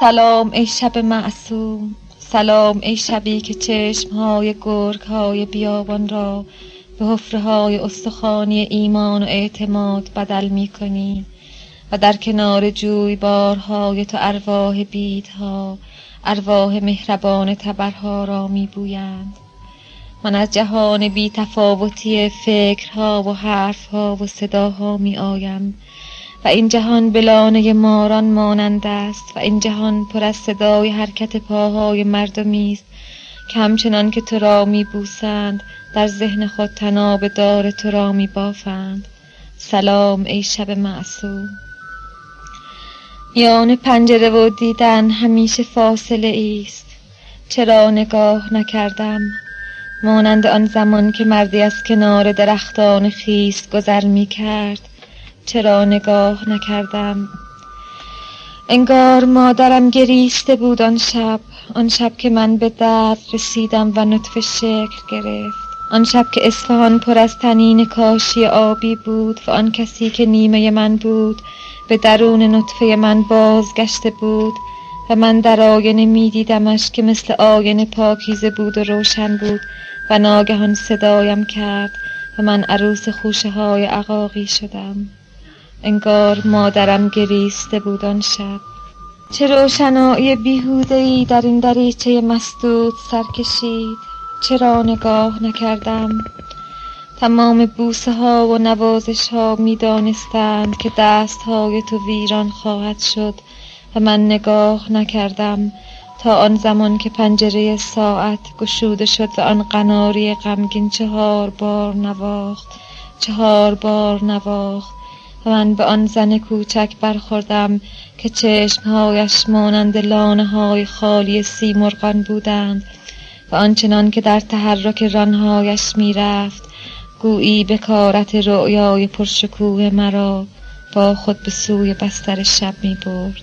سلام ای شب معصوم سلام ای شبی که چشمهای گرگهای بیابان را به حفره های استخوانی ایمان و اعتماد بدل می کنی و در کنار جویبارهای تو ارواح بیدها ارواح مهربان تبرها را می بویند من از جهان بی تفاوتی فکرها و حرفها و صداها می آیم و این جهان به لانه ماران مانند است و این جهان پر از صدای حرکت پاهای مردمی است که همچنان که تو را می بوسند در ذهن خود طناب دار تو را می بافند سلام ای شب معصوم. میان پنجره و دیدن همیشه فاصله است. چرا نگاه نکردم؟ مانند آن زمان که مردی از کنار درختان خیس گذر می کرد چرا نگاه نکردم؟ انگار مادرم گریسته بود آن شب. آن شب که من به درد رسیدم و نطفه شکل گرفت. آن شب که اصفهان پر از طنین کاشی آبی بود و آن کسی که نیمه من بود به درون نطفه من بازگشته بود و من در آینه می دیدمش که مثل آینه پاکیزه بود و روشن بود و ناگهان صدایم کرد و من عروس خوشه های عقاقی شدم. انگار مادرم گریسته بود آن شب. چه روشنایی بیهوده ای در این دریچه مسدود سر کشید. چرا نگاه نکردم؟ تمام بوسه ها و نوازش ها می دانستند که دست های تو ویران خواهد شد و من نگاه نکردم تا آن زمان که پنجره ساعت گشوده شد و آن قناری غمگین چهار بار نواخت. چهار بار نواخت. من به آن زن کوچک برخوردم که چشمهایش مانند لانه های خالی سیمرغان بودند و آنچنان که در تحرک رانهایش می رفت گویی بکارت رؤیای پرشکوه مرا با خود به سوی بستر شب می برد